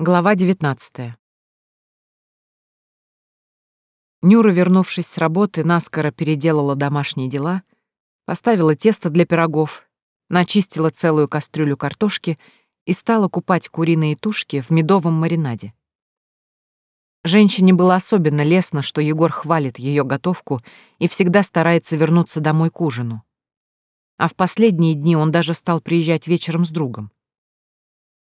Глава 19. Нюра, вернувшись с работы, наскоро переделала домашние дела, поставила тесто для пирогов, начистила целую кастрюлю картошки и стала купать куриные тушки в медовом маринаде. Женщине было особенно лестно, что Егор хвалит ее готовку и всегда старается вернуться домой к ужину. А в последние дни он даже стал приезжать вечером с другом.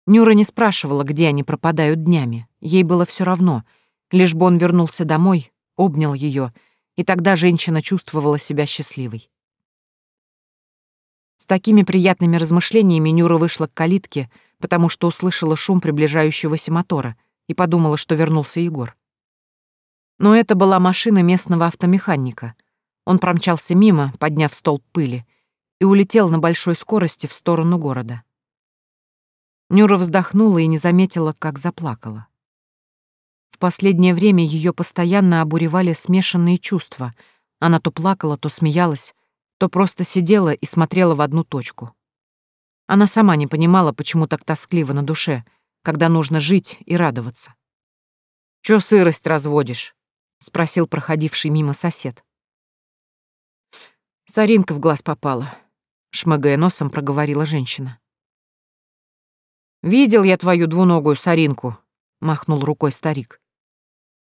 Нюра не спрашивала, где они пропадают днями. Ей было все равно, лишь бы он вернулся домой, обнял ее, и тогда женщина чувствовала себя счастливой. С такими приятными размышлениями Нюра вышла к калитке, потому что услышала шум приближающегося мотора и подумала, что вернулся Егор. Но это была машина местного автомеханика. Он промчался мимо, подняв столб пыли, и улетел на большой скорости в сторону города. Нюра вздохнула и не заметила, как заплакала. В последнее время ее постоянно обуревали смешанные чувства. Она то плакала, то смеялась, то просто сидела и смотрела в одну точку. Она сама не понимала, почему так тоскливо на душе, когда нужно жить и радоваться. «Чё сырость разводишь?» — спросил проходивший мимо сосед. Саринка в глаз попала, — шмыгая носом проговорила женщина. «Видел я твою двуногую соринку», — махнул рукой старик.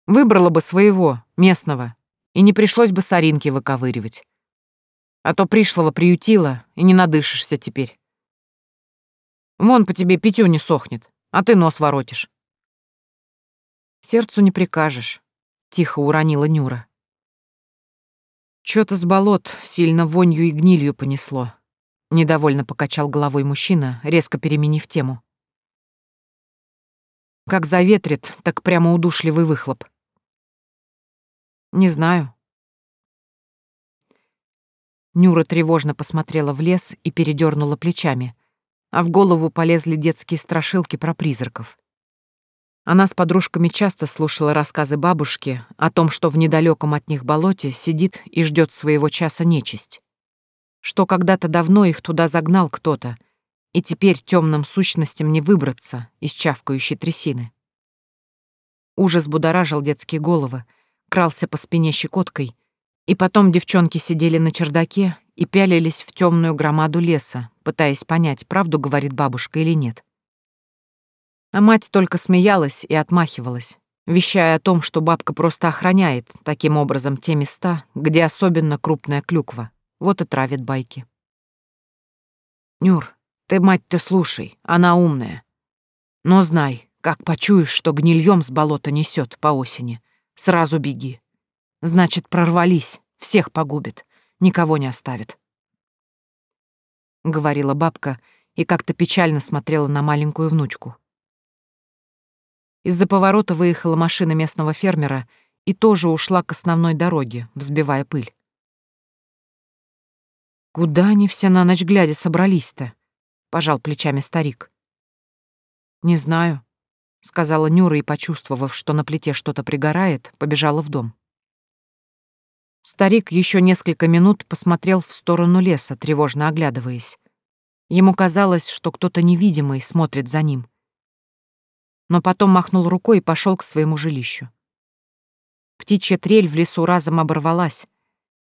«Выбрала бы своего, местного, и не пришлось бы соринки выковыривать. А то пришлого приютила, и не надышишься теперь. Вон по тебе пятю не сохнет, а ты нос воротишь». «Сердцу не прикажешь», — тихо уронила Нюра. Чё-то с болот сильно вонью и гнилью понесло. Недовольно покачал головой мужчина, резко переменив тему. Как заветрит, так прямо удушливый выхлоп. Не знаю. Нюра тревожно посмотрела в лес и передернула плечами, а в голову полезли детские страшилки про призраков. Она с подружками часто слушала рассказы бабушки о том, что в недалеком от них болоте сидит и ждет своего часа нечисть. Что когда-то давно их туда загнал кто-то — и теперь темным сущностям не выбраться из чавкающей трясины. Ужас будоражил детские головы, крался по спине щекоткой, и потом девчонки сидели на чердаке и пялились в темную громаду леса, пытаясь понять, правду говорит бабушка или нет. А мать только смеялась и отмахивалась, вещая о том, что бабка просто охраняет таким образом те места, где особенно крупная клюква, вот и травит байки. «Нюр, ты, мать, ты слушай, она умная. Но знай, как почуешь, что гнильем с болота несет по осени, сразу беги. Значит, прорвались, всех погубит, никого не оставит. Говорила бабка и как-то печально смотрела на маленькую внучку. Из-за поворота выехала машина местного фермера и тоже ушла к основной дороге, взбивая пыль. Куда они все на ночь глядя собрались-то? Пожал плечами старик. Не знаю, сказала Нюра и, почувствовав, что на плите что-то пригорает, побежала в дом. Старик еще несколько минут посмотрел в сторону леса, тревожно оглядываясь. Ему казалось, что кто-то невидимый смотрит за ним. Но потом махнул рукой и пошел к своему жилищу. Птичья трель в лесу разом оборвалась.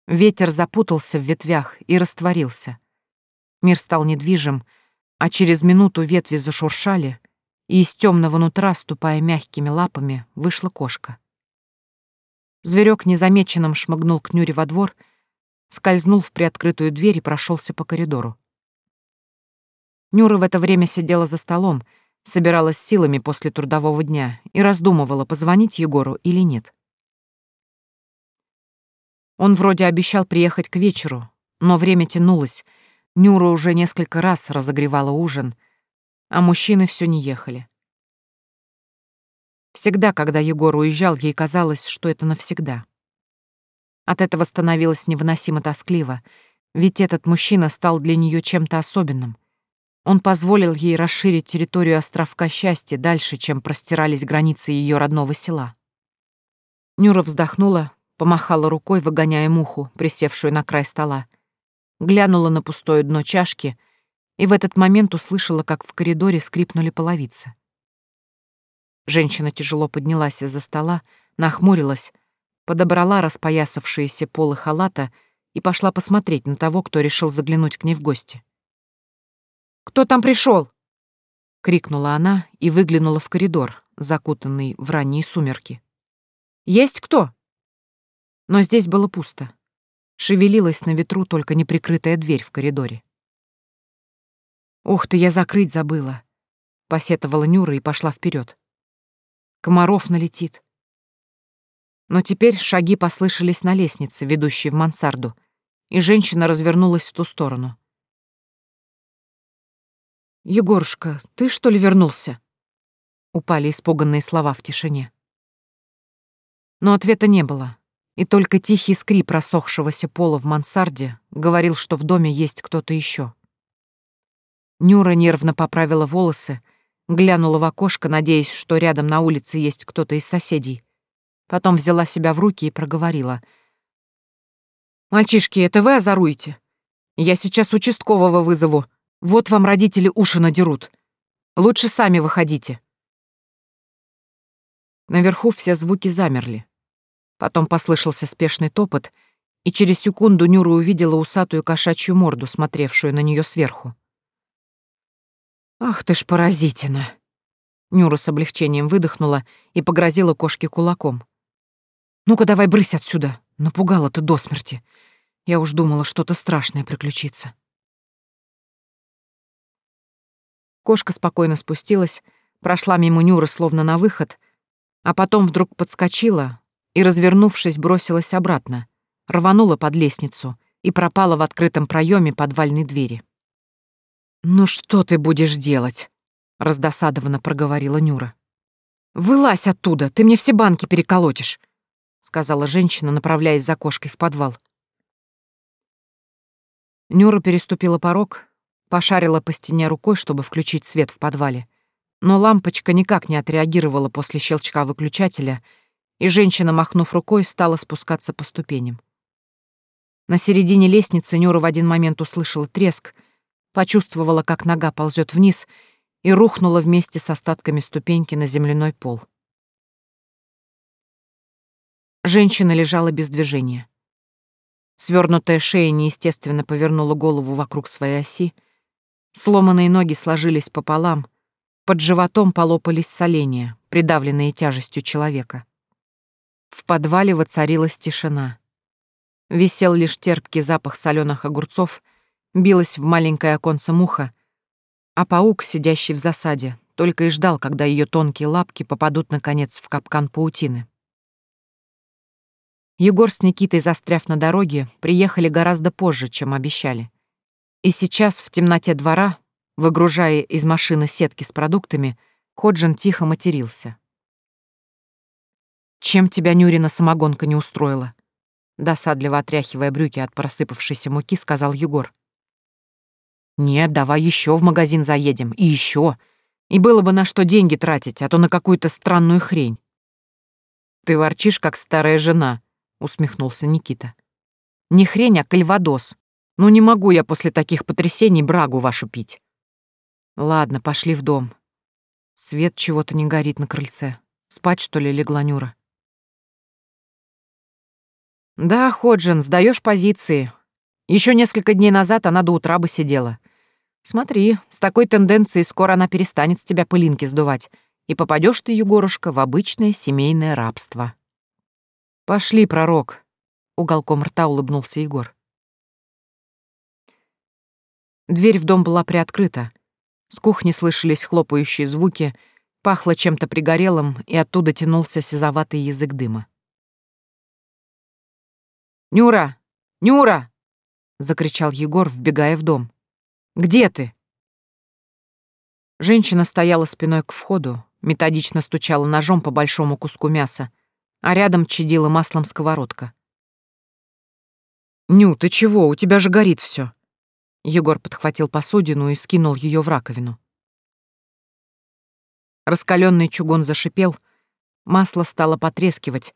Ветер запутался в ветвях и растворился. Мир стал недвижим, а через минуту ветви зашуршали, и из темного нутра, ступая мягкими лапами, вышла кошка. Зверек незамеченным шмыгнул к Нюре во двор, скользнул в приоткрытую дверь и прошелся по коридору. Нюра в это время сидела за столом, собиралась силами после трудового дня и раздумывала, позвонить Егору или нет. Он вроде обещал приехать к вечеру, но время тянулось — Нюра уже несколько раз разогревала ужин, а мужчины все не ехали. Всегда, когда Егор уезжал, ей казалось, что это навсегда. От этого становилось невыносимо тоскливо, ведь этот мужчина стал для нее чем-то особенным. Он позволил ей расширить территорию островка счастья дальше, чем простирались границы ее родного села. Нюра вздохнула, помахала рукой, выгоняя муху, присевшую на край стола, глянула на пустое дно чашки и в этот момент услышала, как в коридоре скрипнули половицы. Женщина тяжело поднялась из-за стола, нахмурилась, подобрала распоясавшиеся полы халата и пошла посмотреть на того, кто решил заглянуть к ней в гости. «Кто там пришел? крикнула она и выглянула в коридор, закутанный в ранние сумерки. «Есть кто?» Но здесь было пусто. Шевелилась на ветру только неприкрытая дверь в коридоре. «Ух ты, я закрыть забыла!» — посетовала Нюра и пошла вперед. Комаров налетит. Но теперь шаги послышались на лестнице, ведущей в мансарду, и женщина развернулась в ту сторону. «Егорушка, ты что ли вернулся?» Упали испуганные слова в тишине. Но ответа не было, и только тихий скрип рассохшегося пола в мансарде говорил, что в доме есть кто-то еще. Нюра нервно поправила волосы, глянула в окошко, надеясь, что рядом на улице есть кто-то из соседей. Потом взяла себя в руки и проговорила. «Мальчишки, это вы озоруете? Я сейчас участкового вызову. Вот вам родители уши надерут. Лучше сами выходите». Наверху все звуки замерли. Потом послышался спешный топот, и через секунду Нюра увидела усатую кошачью морду, смотревшую на нее сверху. «Ах ты ж поразительно!» Нюра с облегчением выдохнула и погрозила кошке кулаком. «Ну-ка давай брысь отсюда! Напугала ты до смерти. Я уж думала, что-то страшное приключится». Кошка спокойно спустилась, прошла мимо Нюры словно на выход, а потом вдруг подскочила и, развернувшись, бросилась обратно, рванула под лестницу и пропала в открытом проеме подвальной двери. «Ну что ты будешь делать?» — раздосадованно проговорила Нюра. «Вылазь оттуда, ты мне все банки переколотишь», — сказала женщина, направляясь за кошкой в подвал. Нюра переступила порог, Пошарила по стене рукой, чтобы включить свет в подвале. Но лампочка никак не отреагировала после щелчка выключателя, и женщина, махнув рукой, стала спускаться по ступеням. На середине лестницы Нюра в один момент услышала треск, почувствовала, как нога ползет вниз, и рухнула вместе с остатками ступеньки на земляной пол. Женщина лежала без движения. Свернутая шея неестественно повернула голову вокруг своей оси, Сломанные ноги сложились пополам, под животом полопались соленья, придавленные тяжестью человека. В подвале воцарилась тишина. Висел лишь терпкий запах соленых огурцов, билась в маленькое оконце муха, а паук, сидящий в засаде, только и ждал, когда ее тонкие лапки попадут, наконец, в капкан паутины. Егор с Никитой, застряв на дороге, приехали гораздо позже, чем обещали. И сейчас, в темноте двора, выгружая из машины сетки с продуктами, Ходжин тихо матерился. «Чем тебя Нюрина самогонка не устроила?» Досадливо отряхивая брюки от просыпавшейся муки, сказал Егор. «Нет, давай еще в магазин заедем, и еще. И было бы на что деньги тратить, а то на какую-то странную хрень». «Ты ворчишь, как старая жена», — усмехнулся Никита. «Не хрень, а кальвадос. Ну не могу я после таких потрясений брагу вашу пить. Ладно, пошли в дом. Свет чего-то не горит на крыльце. Спать, что ли, легла Нюра? Да, Ходжин, сдаешь позиции. Еще несколько дней назад она до утра бы сидела. Смотри, с такой тенденцией скоро она перестанет с тебя пылинки сдувать, и попадешь ты, Егорушка, в обычное семейное рабство. Пошли, пророк. Уголком рта улыбнулся Егор. Дверь в дом была приоткрыта. С кухни слышались хлопающие звуки, пахло чем-то пригорелым, и оттуда тянулся сизоватый язык дыма. «Нюра! Нюра!» — закричал Егор, вбегая в дом. «Где ты?» Женщина стояла спиной к входу, методично стучала ножом по большому куску мяса, а рядом чадила маслом сковородка. «Ню, ты чего? У тебя же горит все. Егор подхватил посудину и скинул ее в раковину. Раскаленный чугун зашипел, масло стало потрескивать,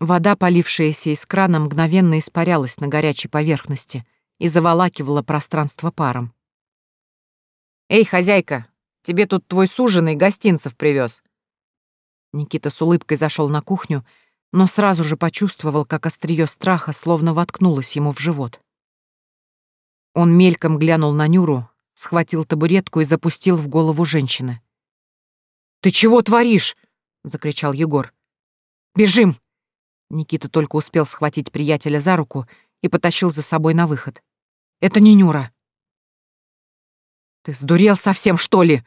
вода, полившаяся из крана, мгновенно испарялась на горячей поверхности и заволакивала пространство паром. «Эй, хозяйка, тебе тут твой суженый гостинцев привез. Никита с улыбкой зашел на кухню, но сразу же почувствовал, как острие страха словно воткнулось ему в живот. Он мельком глянул на Нюру, схватил табуретку и запустил в голову женщины. «Ты чего творишь?» — закричал Егор. «Бежим!» Никита только успел схватить приятеля за руку и потащил за собой на выход. «Это не Нюра!» «Ты сдурел совсем, что ли?»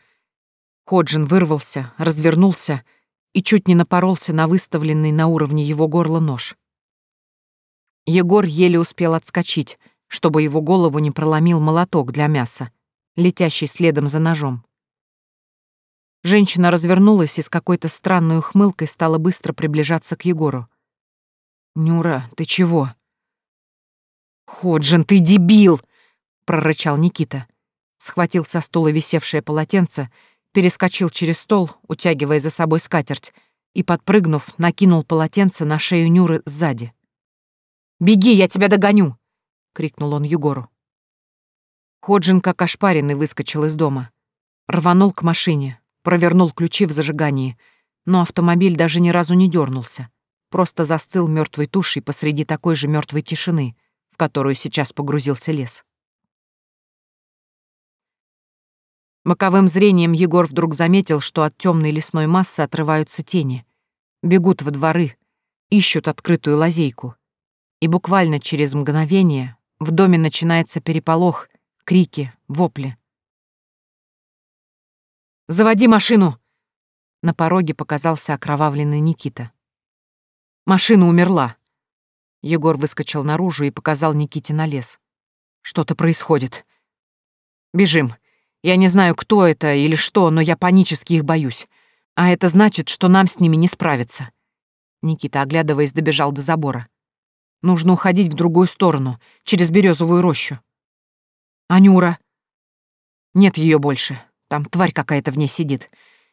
Ходжин вырвался, развернулся и чуть не напоролся на выставленный на уровне его горла нож. Егор еле успел отскочить, чтобы его голову не проломил молоток для мяса, летящий следом за ножом. Женщина развернулась и с какой-то странной ухмылкой стала быстро приближаться к Егору. «Нюра, ты чего?» «Ходжин, ты дебил!» — прорычал Никита. Схватил со стула висевшее полотенце, перескочил через стол, утягивая за собой скатерть, и, подпрыгнув, накинул полотенце на шею Нюры сзади. «Беги, я тебя догоню!» — крикнул он Егору. Ходжин, как ошпаренный, выскочил из дома. Рванул к машине, провернул ключи в зажигании, но автомобиль даже ни разу не дернулся просто застыл мертвой тушей посреди такой же мертвой тишины, в которую сейчас погрузился лес. Боковым зрением Егор вдруг заметил, что от темной лесной массы отрываются тени, бегут во дворы, ищут открытую лазейку. И буквально через мгновение в доме начинается переполох, крики, вопли. «Заводи машину!» На пороге показался окровавленный Никита. Машина умерла. Егор выскочил наружу и показал Никите на лес. Что-то происходит. Бежим. Я не знаю, кто это или что, но я панически их боюсь. А это значит, что нам с ними не справиться. Никита, оглядываясь, добежал до забора. Нужно уходить в другую сторону, через березовую рощу. Анюра. Нет ее больше. Там тварь какая-то в ней сидит.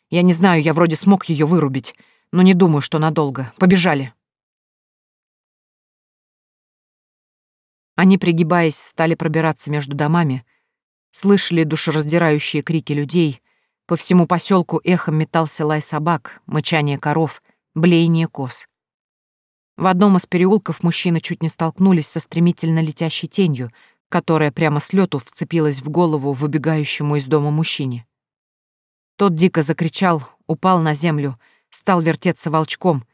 Я не знаю, я вроде смог ее вырубить, но не думаю, что надолго. Побежали. Они, пригибаясь, стали пробираться между домами, слышали душераздирающие крики людей, по всему поселку эхом метался лай собак, мычание коров, блеяние коз. В одном из переулков мужчины чуть не столкнулись со стремительно летящей тенью, которая прямо с лету вцепилась в голову выбегающему из дома мужчине. Тот дико закричал, упал на землю, стал вертеться волчком,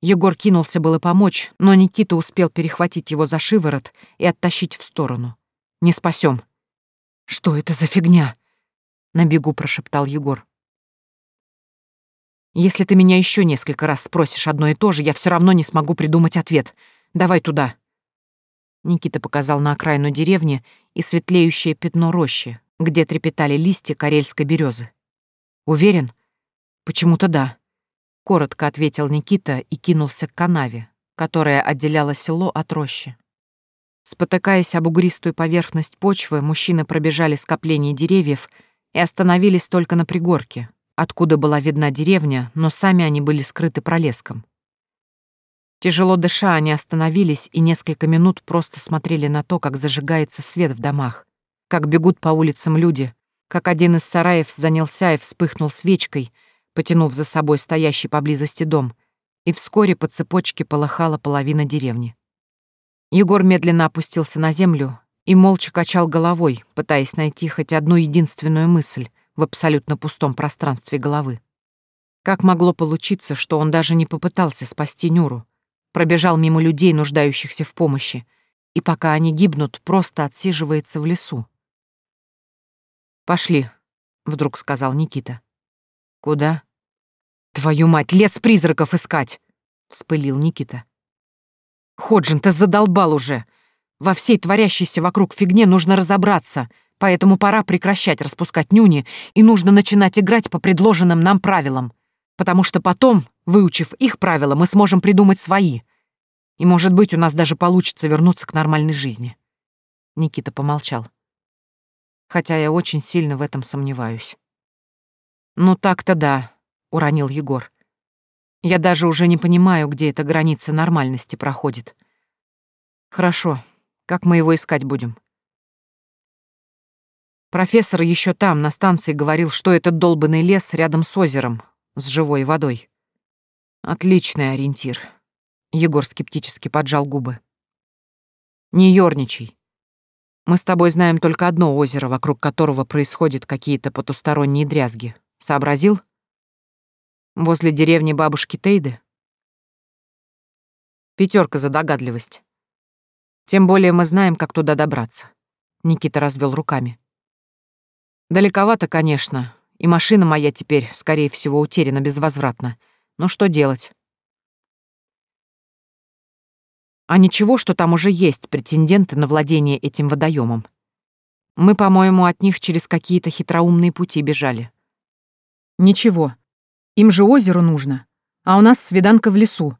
Егор кинулся было помочь, но Никита успел перехватить его за шиворот и оттащить в сторону. «Не спасем. «Что это за фигня?» — на бегу прошептал Егор. «Если ты меня еще несколько раз спросишь одно и то же, я все равно не смогу придумать ответ. Давай туда». Никита показал на окраину деревни и светлеющее пятно рощи, где трепетали листья карельской березы. «Уверен? Почему-то да». Коротко ответил Никита и кинулся к канаве, которая отделяла село от рощи. Спотыкаясь об угристую поверхность почвы, мужчины пробежали скопление деревьев и остановились только на пригорке, откуда была видна деревня, но сами они были скрыты пролеском. Тяжело дыша, они остановились и несколько минут просто смотрели на то, как зажигается свет в домах, как бегут по улицам люди, как один из сараев занялся и вспыхнул свечкой — потянув за собой стоящий поблизости дом, и вскоре по цепочке полыхала половина деревни. Егор медленно опустился на землю и молча качал головой, пытаясь найти хоть одну единственную мысль в абсолютно пустом пространстве головы. Как могло получиться, что он даже не попытался спасти Нюру, пробежал мимо людей, нуждающихся в помощи, и пока они гибнут, просто отсиживается в лесу? «Пошли», — вдруг сказал Никита. «Куда?» «Твою мать, лес призраков искать!» — вспылил Никита. «Ходжин, ты задолбал уже! Во всей творящейся вокруг фигне нужно разобраться, поэтому пора прекращать распускать нюни и нужно начинать играть по предложенным нам правилам, потому что потом, выучив их правила, мы сможем придумать свои. И, может быть, у нас даже получится вернуться к нормальной жизни». Никита помолчал. «Хотя я очень сильно в этом сомневаюсь». «Ну так-то да», — уронил Егор. «Я даже уже не понимаю, где эта граница нормальности проходит. Хорошо, как мы его искать будем?» Профессор еще там, на станции, говорил, что это долбанный лес рядом с озером, с живой водой. Отличный ориентир. Егор скептически поджал губы. Не ёрничай. Мы с тобой знаем только одно озеро, вокруг которого происходят какие-то потусторонние дрязги. Сообразил? Возле деревни бабушки Тейды? Пятерка за догадливость. Тем более мы знаем, как туда добраться. Никита развел руками. Далековато, конечно, и машина моя теперь, скорее всего, утеряна безвозвратно. Но что делать? А ничего, что там уже есть претенденты на владение этим водоемом. Мы, по-моему, от них через какие-то хитроумные пути бежали. Ничего. Им же озеро нужно, а у нас свиданка в лесу.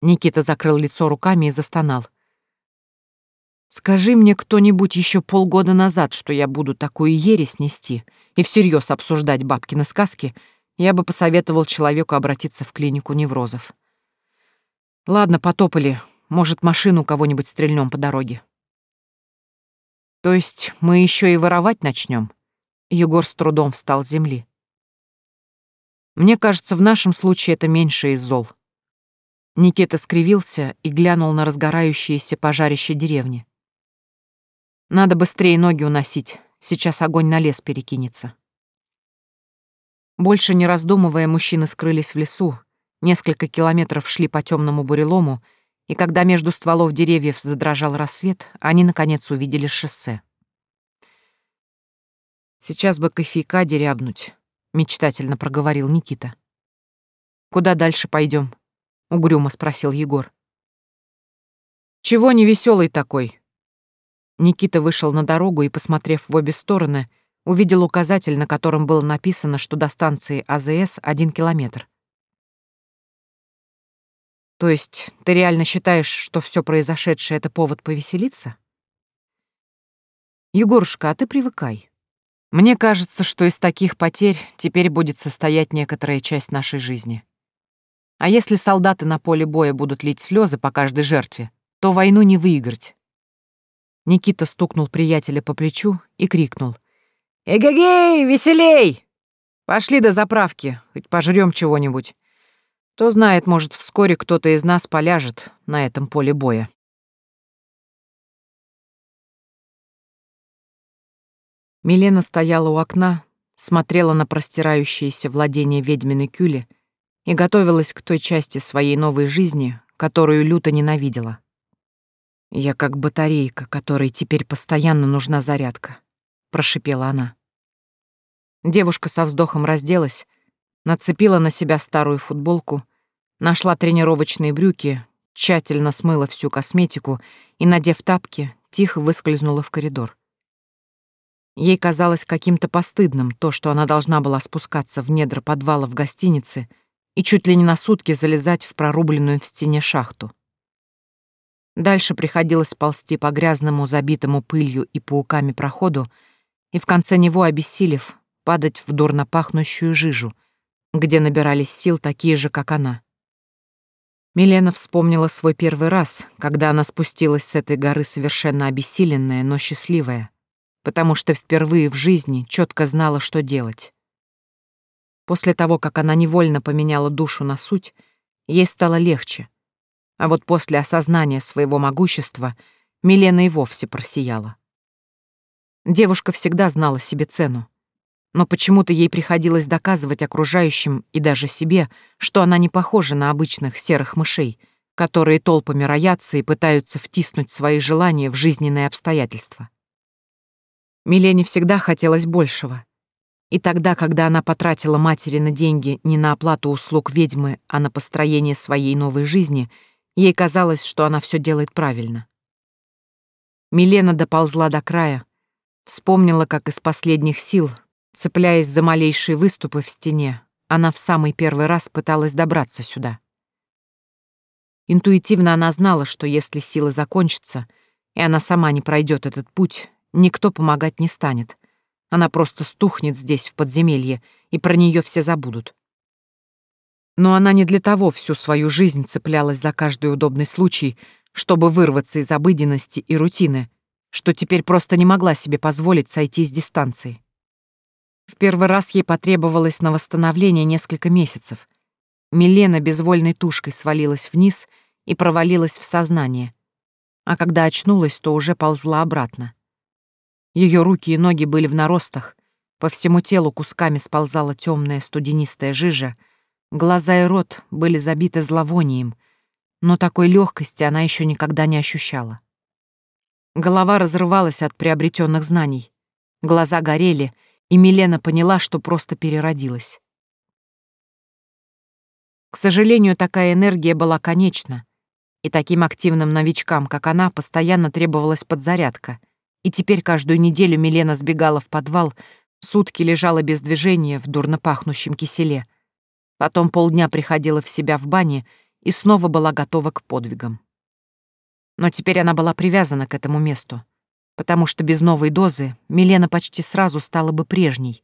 Никита закрыл лицо руками и застонал. Скажи мне кто-нибудь еще полгода назад, что я буду такую ересь нести и всерьез обсуждать бабкины сказки, я бы посоветовал человеку обратиться в клинику неврозов. Ладно, потопали. Может, машину кого-нибудь стрельнем по дороге. То есть мы еще и воровать начнем? Егор с трудом встал с земли. Мне кажется, в нашем случае это меньше из зол. Никита скривился и глянул на разгорающееся пожарище деревни. Надо быстрее ноги уносить, сейчас огонь на лес перекинется. Больше не раздумывая, мужчины скрылись в лесу, Несколько километров шли по темному бурелому, и когда между стволов деревьев задрожал рассвет, они, наконец, увидели шоссе. «Сейчас бы кофейка дерябнуть», — мечтательно проговорил Никита. «Куда дальше пойдем? угрюмо спросил Егор. «Чего не веселый такой?» Никита вышел на дорогу и, посмотрев в обе стороны, увидел указатель, на котором было написано, что до станции АЗС один километр. То есть ты реально считаешь, что все произошедшее — это повод повеселиться? Егорушка, а ты привыкай. Мне кажется, что из таких потерь теперь будет состоять некоторая часть нашей жизни. А если солдаты на поле боя будут лить слезы по каждой жертве, то войну не выиграть. Никита стукнул приятеля по плечу и крикнул. «Эгегей, веселей! Пошли до заправки, хоть пожрём чего-нибудь. Кто знает, может, вскоре кто-то из нас поляжет на этом поле боя. Милена стояла у окна, смотрела на простирающееся владение ведьминой Кюли и готовилась к той части своей новой жизни, которую люто ненавидела. «Я как батарейка, которой теперь постоянно нужна зарядка», — прошипела она. Девушка со вздохом разделась, нацепила на себя старую футболку, нашла тренировочные брюки, тщательно смыла всю косметику и, надев тапки, тихо выскользнула в коридор. Ей казалось каким-то постыдным то, что она должна была спускаться в недра подвала в гостинице и чуть ли не на сутки залезать в прорубленную в стене шахту. Дальше приходилось ползти по грязному, забитому пылью и пауками проходу и в конце него, обессилев, падать в дурно пахнущую жижу, где набирались сил такие же, как она. Милена вспомнила свой первый раз, когда она спустилась с этой горы совершенно обессиленная, но счастливая, потому что впервые в жизни четко знала, что делать. После того, как она невольно поменяла душу на суть, ей стало легче. А вот после осознания своего могущества Милена и вовсе просияла. Девушка всегда знала себе цену, но почему-то ей приходилось доказывать окружающим и даже себе, что она не похожа на обычных серых мышей, которые толпами роятся и пытаются втиснуть свои желания в жизненные обстоятельства. Милене всегда хотелось большего. И тогда, когда она потратила матери на деньги не на оплату услуг ведьмы, а на построение своей новой жизни, ей казалось, что она все делает правильно. Милена доползла до края, вспомнила, как из последних сил Цепляясь за малейшие выступы в стене, она в самый первый раз пыталась добраться сюда. Интуитивно она знала, что если силы закончатся, и она сама не пройдет этот путь, никто помогать не станет. Она просто стухнет здесь, в подземелье, и про нее все забудут. Но она не для того всю свою жизнь цеплялась за каждый удобный случай, чтобы вырваться из обыденности и рутины, что теперь просто не могла себе позволить сойти с дистанции. В первый раз ей потребовалось на восстановление несколько месяцев. Милена безвольной тушкой свалилась вниз и провалилась в сознание. А когда очнулась, то уже ползла обратно. Ее руки и ноги были в наростах, по всему телу кусками сползала темная студенистая жижа, глаза и рот были забиты зловонием, но такой легкости она еще никогда не ощущала. Голова разрывалась от приобретенных знаний, глаза горели, и Милена поняла, что просто переродилась. К сожалению, такая энергия была конечна, и таким активным новичкам, как она, постоянно требовалась подзарядка, и теперь каждую неделю Милена сбегала в подвал, Сутки лежала без движения в дурно пахнущем киселе. Потом полдня приходила в себя в бане и снова была готова к подвигам. Но теперь она была привязана к этому месту, потому что без новой дозы Милена почти сразу стала бы прежней,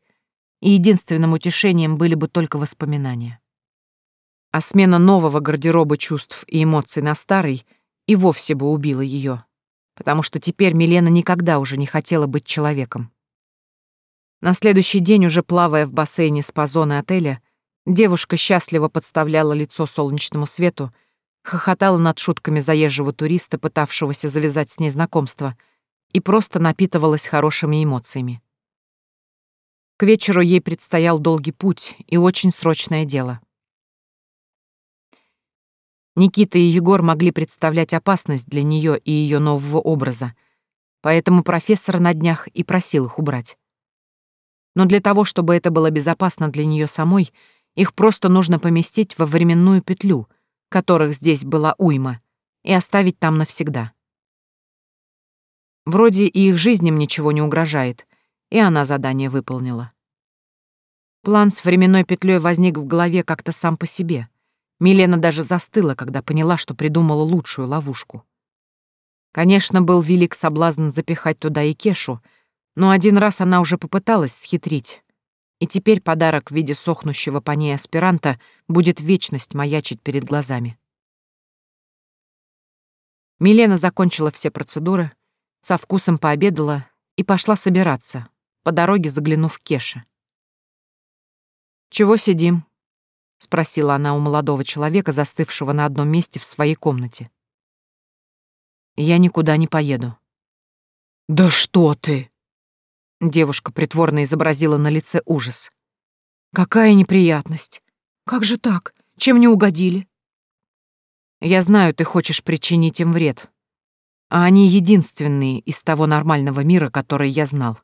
и единственным утешением были бы только воспоминания. А смена нового гардероба чувств и эмоций на старый и вовсе бы убила ее, потому что теперь Милена никогда уже не хотела быть человеком. На следующий день, уже плавая в бассейне с позоны отеля, девушка счастливо подставляла лицо солнечному свету, хохотала над шутками заезжего туриста, пытавшегося завязать с ней знакомство, и просто напитывалась хорошими эмоциями. К вечеру ей предстоял долгий путь и очень срочное дело. Никита и Егор могли представлять опасность для нее и ее нового образа, поэтому профессор на днях и просил их убрать. Но для того, чтобы это было безопасно для нее самой, их просто нужно поместить во временную петлю, которых здесь была уйма, и оставить там навсегда. Вроде и их жизням ничего не угрожает, и она задание выполнила. План с временной петлей возник в голове как-то сам по себе. Милена даже застыла, когда поняла, что придумала лучшую ловушку. Конечно, был велик соблазн запихать туда и Кешу — но один раз она уже попыталась схитрить, и теперь подарок в виде сохнущего по ней аспиранта будет вечность маячить перед глазами. Милена закончила все процедуры, со вкусом пообедала и пошла собираться, по дороге заглянув к Кеше. «Чего сидим?» — спросила она у молодого человека, застывшего на одном месте в своей комнате. «Я никуда не поеду». «Да что ты!» Девушка притворно изобразила на лице ужас. «Какая неприятность! Как же так? Чем не угодили?» «Я знаю, ты хочешь причинить им вред. А они единственные из того нормального мира, который я знал».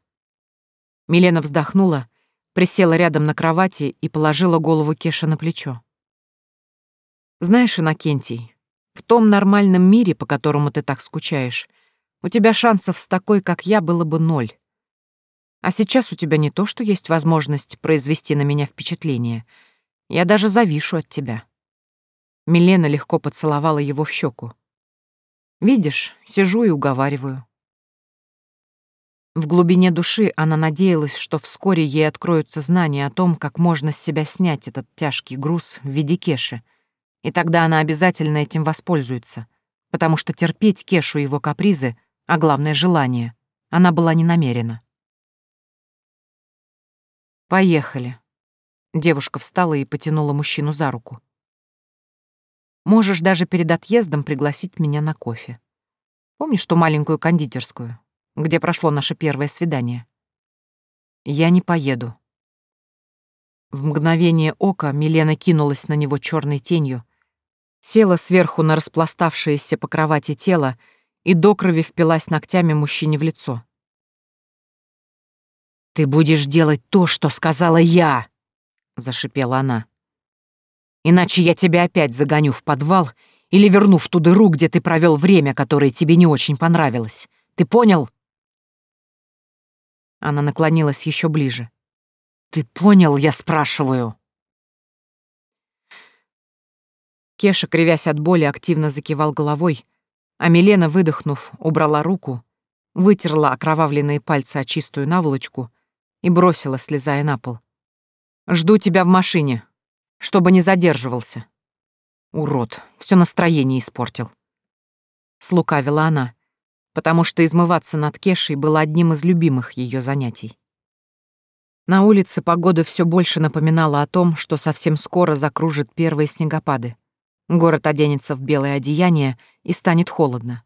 Милена вздохнула, присела рядом на кровати и положила голову Кеша на плечо. «Знаешь, Иннокентий, в том нормальном мире, по которому ты так скучаешь, у тебя шансов с такой, как я, было бы ноль. А сейчас у тебя не то, что есть возможность произвести на меня впечатление. Я даже завишу от тебя». Милена легко поцеловала его в щеку. «Видишь, сижу и уговариваю». В глубине души она надеялась, что вскоре ей откроются знания о том, как можно с себя снять этот тяжкий груз в виде Кеши, и тогда она обязательно этим воспользуется, потому что терпеть Кешу его капризы, а главное — желание, она была не намерена. «Поехали». Девушка встала и потянула мужчину за руку. «Можешь даже перед отъездом пригласить меня на кофе. Помнишь ту маленькую кондитерскую, где прошло наше первое свидание? Я не поеду». В мгновение ока Милена кинулась на него черной тенью, села сверху на распластавшееся по кровати тело и до крови впилась ногтями мужчине в лицо. «Ты будешь делать то, что сказала я!» — зашипела она. «Иначе я тебя опять загоню в подвал или верну в ту дыру, где ты провел время, которое тебе не очень понравилось. Ты понял?» Она наклонилась еще ближе. «Ты понял, я спрашиваю?» Кеша, кривясь от боли, активно закивал головой, а Милена, выдохнув, убрала руку, вытерла окровавленные пальцы о чистую наволочку и бросила, слезая на пол. «Жду тебя в машине, чтобы не задерживался». Урод, все настроение испортил. Слукавила она, потому что измываться над Кешей было одним из любимых ее занятий. На улице погода все больше напоминала о том, что совсем скоро закружит первые снегопады. Город оденется в белое одеяние и станет холодно.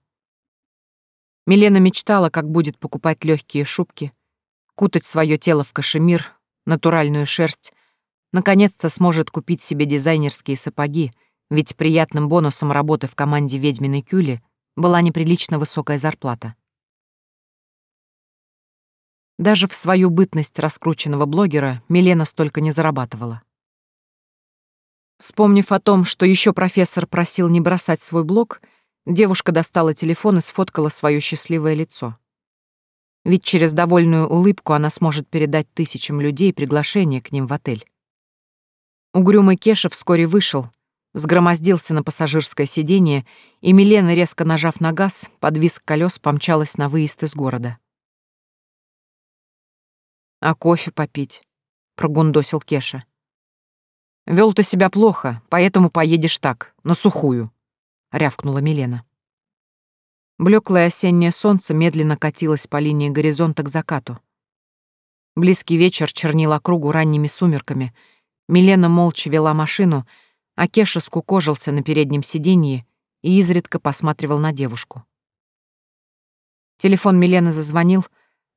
Милена мечтала, как будет покупать легкие шубки, кутать свое тело в кашемир, натуральную шерсть, наконец-то сможет купить себе дизайнерские сапоги, ведь приятным бонусом работы в команде ведьминой Кюли была неприлично высокая зарплата. Даже в свою бытность раскрученного блогера Милена столько не зарабатывала. Вспомнив о том, что еще профессор просил не бросать свой блог, девушка достала телефон и сфоткала свое счастливое лицо. Ведь через довольную улыбку она сможет передать тысячам людей приглашение к ним в отель. Угрюмый Кеша вскоре вышел, сгромоздился на пассажирское сиденье, и Милена, резко нажав на газ, под визг колес помчалась на выезд из города. «А кофе попить?» — прогундосил Кеша. Вел ты себя плохо, поэтому поедешь так, на сухую», — рявкнула Милена. Блеклое осеннее солнце медленно катилось по линии горизонта к закату. Близкий вечер чернил округу ранними сумерками. Милена молча вела машину, а Кеша скукожился на переднем сиденье и изредка посматривал на девушку. Телефон Милены зазвонил,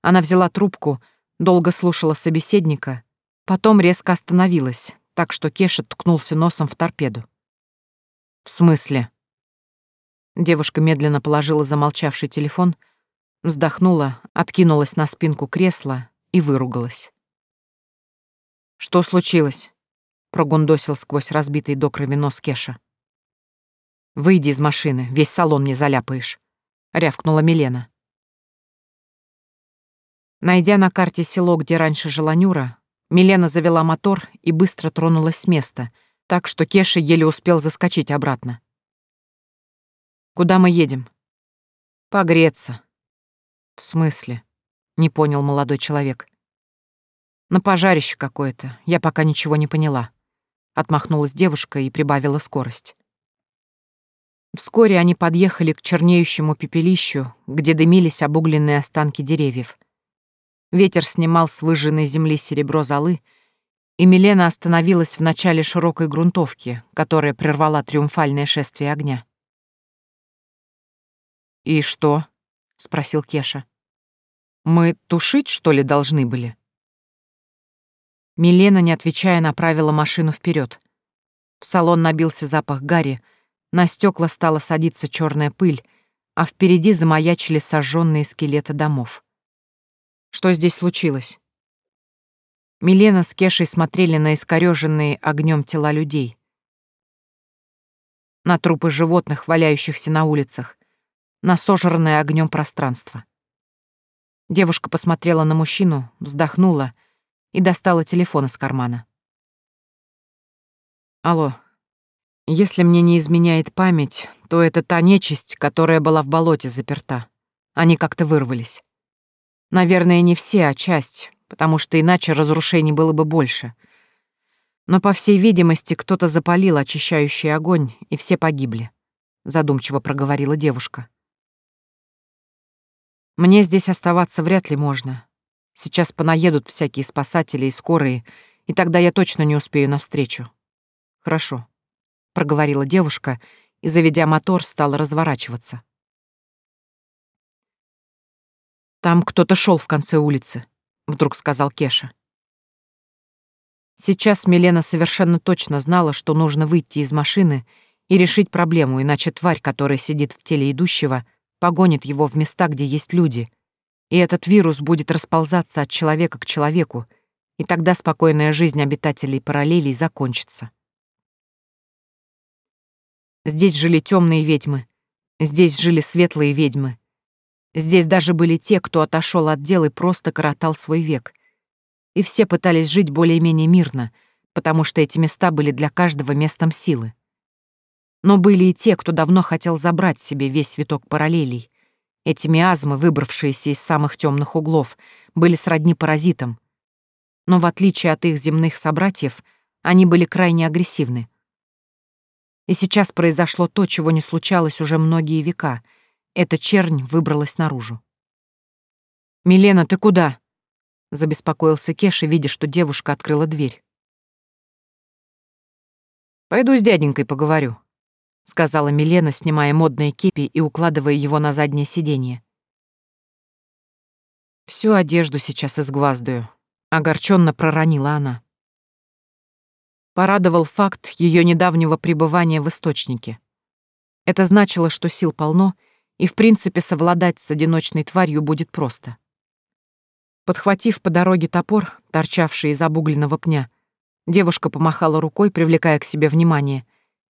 она взяла трубку — долго слушала собеседника, потом резко остановилась, так что Кеша ткнулся носом в торпеду. «В смысле?» Девушка медленно положила замолчавший телефон, вздохнула, откинулась на спинку кресла и выругалась. «Что случилось?» — прогундосил сквозь разбитый до крови нос Кеша. «Выйди из машины, весь салон мне заляпаешь», — рявкнула Милена. Найдя на карте село, где раньше жила Нюра, Милена завела мотор и быстро тронулась с места, так что Кеша еле успел заскочить обратно. «Куда мы едем?» «Погреться». «В смысле?» — не понял молодой человек. «На пожарище какое-то, я пока ничего не поняла». Отмахнулась девушка и прибавила скорость. Вскоре они подъехали к чернеющему пепелищу, где дымились обугленные останки деревьев. Ветер снимал с выжженной земли серебро золы, и Милена остановилась в начале широкой грунтовки, которая прервала триумфальное шествие огня. «И что?» — спросил Кеша. «Мы тушить, что ли, должны были?» Милена, не отвечая, направила машину вперед. В салон набился запах гари, на стекла стала садиться черная пыль, а впереди замаячили сожженные скелеты домов. Что здесь случилось? Милена с Кешей смотрели на искорёженные огнем тела людей. На трупы животных, валяющихся на улицах. На сожранное огнем пространство. Девушка посмотрела на мужчину, вздохнула и достала телефон из кармана. «Алло. Если мне не изменяет память, то это та нечисть, которая была в болоте заперта. Они как-то вырвались. Наверное, не все, а часть, потому что иначе разрушений было бы больше. Но, по всей видимости, кто-то запалил очищающий огонь, и все погибли, задумчиво проговорила девушка. Мне здесь оставаться вряд ли можно. Сейчас понаедут всякие спасатели и скорые, и тогда я точно не успею навстречу. Хорошо, проговорила девушка и, заведя мотор, стала разворачиваться. Там кто-то шел в конце улицы, вдруг сказал Кеша. Сейчас Милена совершенно точно знала, что нужно выйти из машины и решить проблему, иначе тварь, которая сидит в теле идущего, погонит его в места, где есть люди, и этот вирус будет расползаться от человека к человеку, и тогда спокойная жизнь обитателей параллелей закончится. Здесь жили темные ведьмы, здесь жили светлые ведьмы, Здесь даже были те, кто отошел от дел и просто коротал свой век. И все пытались жить более-менее мирно, потому что эти места были для каждого местом силы. Но были и те, кто давно хотел забрать себе весь виток параллелей. Эти миазмы, выбравшиеся из самых темных углов, были сродни паразитам. Но в отличие от их земных собратьев, они были крайне агрессивны. И сейчас произошло то, чего не случалось уже многие века — эта чернь выбралась наружу. «Милена, ты куда?» — забеспокоился Кеша, видя, что девушка открыла дверь. «Пойду с дяденькой поговорю», — сказала Милена, снимая модные кепи и укладывая его на заднее сиденье. «Всю одежду сейчас изгваздаю», — огорченно проронила она. Порадовал факт ее недавнего пребывания в источнике. Это значило, что сил полно, и, в принципе, совладать с одиночной тварью будет просто. Подхватив по дороге топор, торчавший из обугленного пня, девушка помахала рукой, привлекая к себе внимание,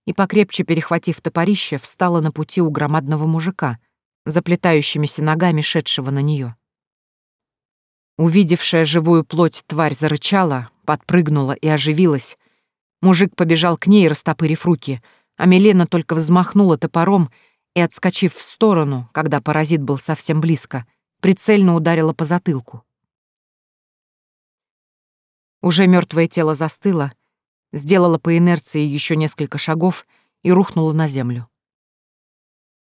и, покрепче перехватив топорище, встала на пути у громадного мужика, заплетающимися ногами шедшего на нее. Увидевшая живую плоть тварь зарычала, подпрыгнула и оживилась. Мужик побежал к ней, растопырив руки — а Милена только взмахнула топором и, отскочив в сторону, когда паразит был совсем близко, прицельно ударила по затылку. Уже мертвое тело застыло, сделала по инерции еще несколько шагов и рухнула на землю.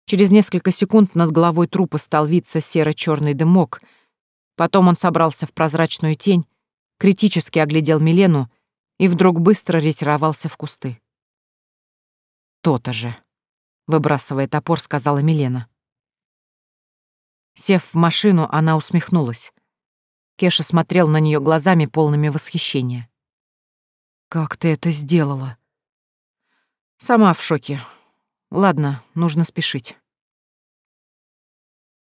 Через несколько секунд над головой трупа стал виться серо-черный дымок, потом он собрался в прозрачную тень, критически оглядел Милену и вдруг быстро ретировался в кусты. «То-то же», — выбрасывая топор, сказала Милена. Сев в машину, она усмехнулась. Кеша смотрел на нее глазами, полными восхищения. «Как ты это сделала?» «Сама в шоке. Ладно, нужно спешить».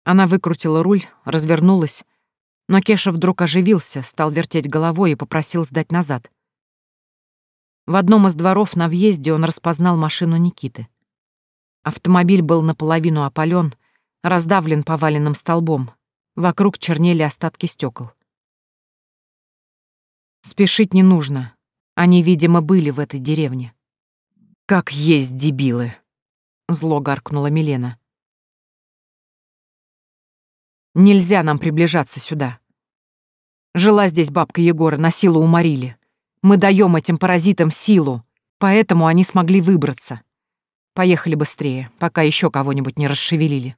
Она выкрутила руль, развернулась, но Кеша вдруг оживился, стал вертеть головой и попросил сдать назад. В одном из дворов на въезде он распознал машину Никиты. Автомобиль был наполовину опален, раздавлен поваленным столбом. Вокруг чернели остатки стекол. Спешить не нужно. Они, видимо, были в этой деревне. «Как есть дебилы!» — зло гаркнула Милена. «Нельзя нам приближаться сюда. Жила здесь бабка Егора, на силу уморили. Мы даем этим паразитам силу, поэтому они смогли выбраться. Поехали быстрее, пока еще кого-нибудь не расшевелили.